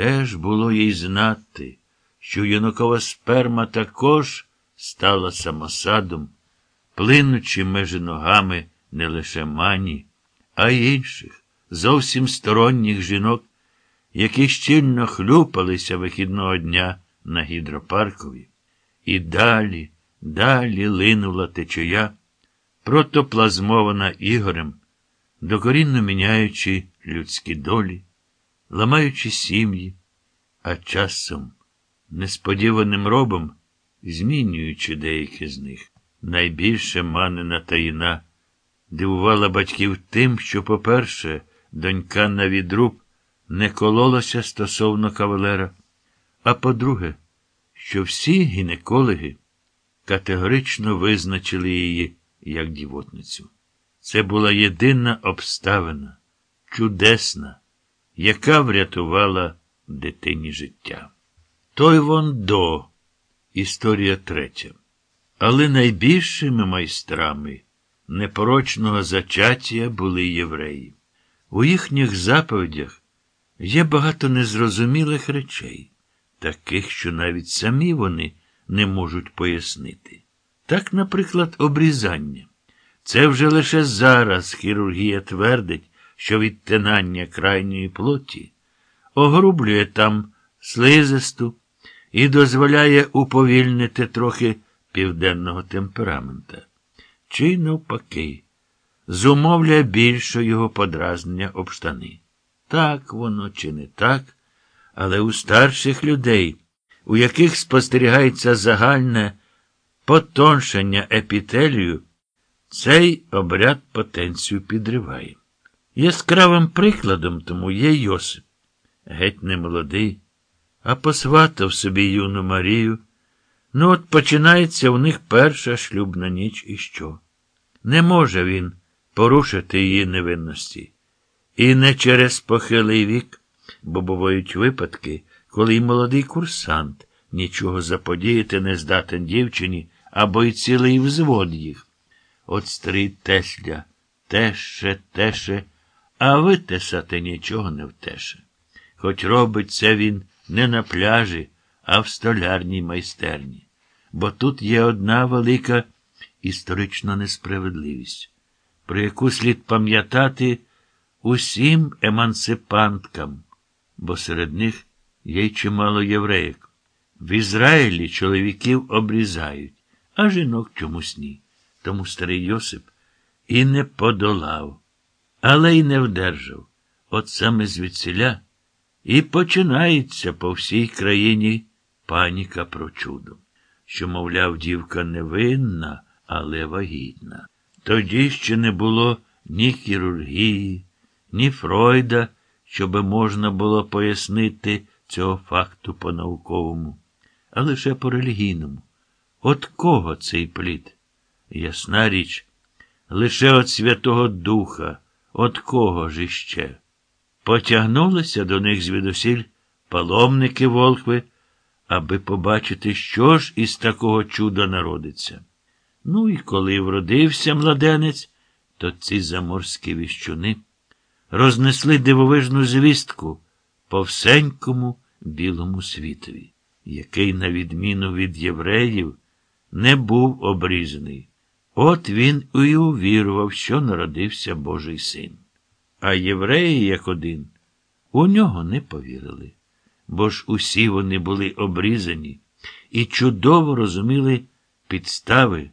Де ж було їй знати, що юнакова сперма також стала самосадом, плинучи межі ногами не лише мані, а й інших, зовсім сторонніх жінок, які щільно хлюпалися вихідного дня на гідропаркові. І далі, далі линула течія, протоплазмована Ігорем, докорінно міняючи людські долі, ламаючи сім'ї, а часом, несподіваним робом, змінюючи деякі з них. Найбільше манина таїна дивувала батьків тим, що, по-перше, донька на відруб не кололася стосовно кавалера, а по-друге, що всі гінекологи категорично визначили її як дівотницю. Це була єдина обставина, чудесна, яка врятувала дитині життя. Той вон до, історія третя. Але найбільшими майстрами непорочного зачаття були євреї. У їхніх заповідях є багато незрозумілих речей, таких, що навіть самі вони не можуть пояснити. Так, наприклад, обрізання. Це вже лише зараз хірургія твердить, що відтинання крайньої плоті огрублює там слизисту і дозволяє уповільнити трохи південного темперамента. Чи навпаки, зумовляє більше його подразнення об штани. Так воно чи не так, але у старших людей, у яких спостерігається загальне потоншення епітелію, цей обряд потенцію підриває. Яскравим прикладом тому є Йосип, геть не молодий, а посватав собі юну Марію. Ну, от починається у них перша шлюбна ніч і що? Не може він порушити її невинності. І не через похилий вік, бо бувають випадки, коли й молодий курсант нічого заподіяти не здатен дівчині або й цілий взвод їх. От старий Тесля, теше, теше, а витесати нічого не втеше. Хоч робить це він не на пляжі, а в столярній майстерні. Бо тут є одна велика історична несправедливість, про яку слід пам'ятати усім емансипанткам, бо серед них є чимало євреїк. В Ізраїлі чоловіків обрізають, а жінок чомусь ні. Тому старий Йосип і не подолав, але й не вдержав. От саме звідсіля і починається по всій країні паніка про чудо, що, мовляв, дівка невинна, але вагітна. Тоді ще не було ні хірургії, ні Фройда, щоби можна було пояснити цього факту по-науковому, а лише по релігійному. От кого цей плід? Ясна річ, лише от Святого Духа, от кого ж іще? Потягнулися до них звідусіль паломники волхви, аби побачити, що ж із такого чуда народиться. Ну і коли вродився младенець, то ці заморські віщуни рознесли дивовижну звістку по всенькому білому світові, який, на відміну від євреїв, не був обрізаний. От він і увірував, що народився Божий син. А євреї, як один, у нього не повірили, бо ж усі вони були обрізані і чудово розуміли підстави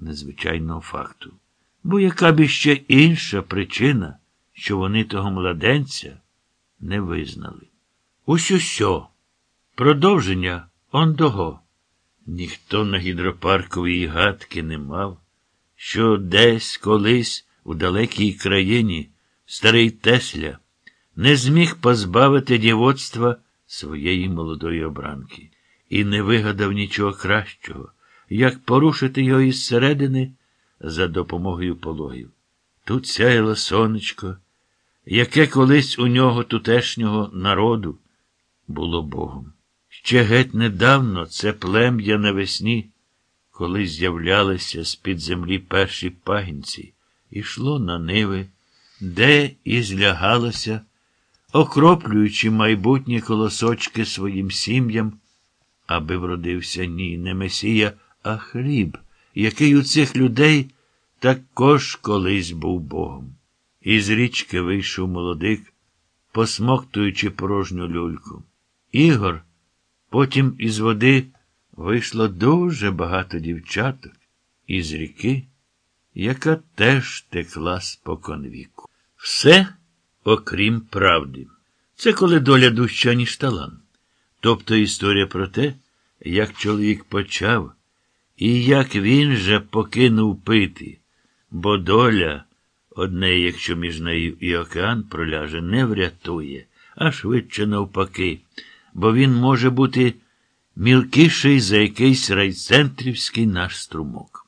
незвичайного факту. Бо яка б іще інша причина, що вони того младенця не визнали? Ось усьо. Продовження ондого. Ніхто на гідропарковій гадки не мав, що десь колись у далекій країні старий Тесля не зміг позбавити дівоцтва своєї молодої обранки і не вигадав нічого кращого, як порушити його із середини за допомогою пологів. Тут сяяло сонечко, яке колись у нього тутешнього народу було Богом. Ще геть недавно це плем'я навесні, коли з'являлися з-під землі перші пагінці, ішло на ниви, де і злягалося окроплюючи майбутні колосочки своїм сім'ям, аби вродився ні, не месія, а хліб, який у цих людей також колись був Богом. Із річки вийшов молодик, посмоктуючи порожню люльку. Ігор, потім із води вийшло дуже багато дівчаток, із ріки, яка теж текла споконвіку. Все, окрім правди. Це коли доля дужча, ніж талант. Тобто історія про те, як чоловік почав, і як він же покинув пити, бо доля, одне, якщо між нею і океан проляже, не врятує, а швидше навпаки, бо він може бути мілкіший за якийсь райцентрівський наш струмок.